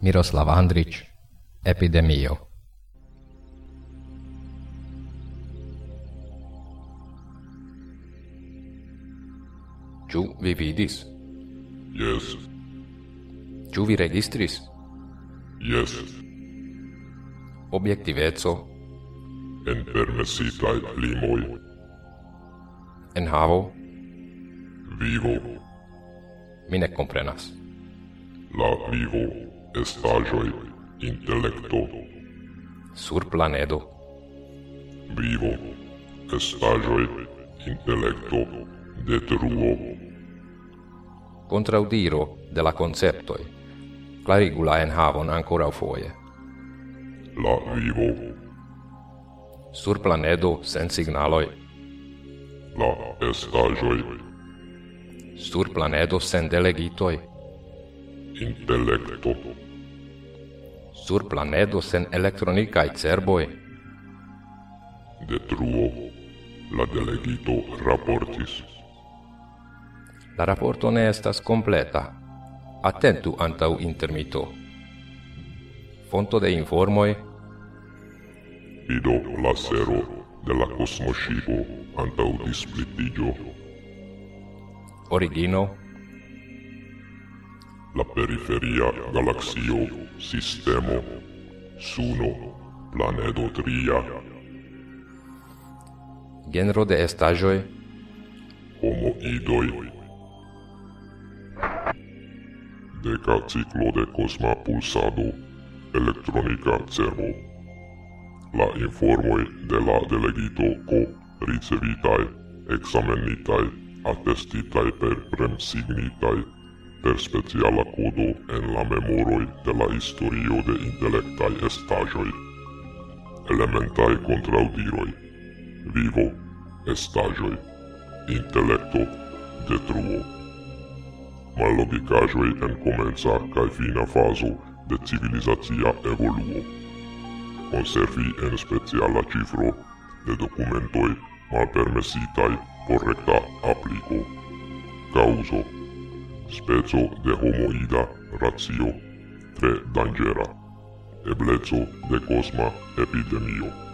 Miroslav Andrić, Epidemio. Ču vi vidis? Yes. Ču vi registris? Yes. Objektiveco en permesitai limoi. En havo? Vivo. Mi ne komprenas. La vivo estagioi intellecto. Sur planedo. Vivo, estagioi intellecto detruo. Contraudiro de la conceptoi, clarigula en havon ancora foie. La vivo. Sur planedo sen signaloj. La estagioi. Sur planedo sen delegitoi intellecto. Sur planedo sen electronicae cerboi? Detruo, la delegito raportis. La raporto ne estas completa. Atentu antau intermito. Fonto de informoi? Ido lasero de la cosmoscipo antau displitigio. Origino? la periferia galaxio sistemo Suno planedo tria. Genro de homo idoi. Deca ciclo de kosma pulsado electronica cervo la informoi de la delegito co ricevitae examenitae attestitae per premsignitaj per speciala codo en la memoroi de la historio de intelektaj estagioi. Elementaj contraudiroi. Vivo, Estagioi. Intellecto. detruo. Mallogikaĵoj en comenza cae fina fazo de civilizatia evoluo. Conservi en speciala cifro de documentoi malpermesitai por recta aplico. Causo spezo de homoida ratio tre dangera. Eblezo de cosma epidemio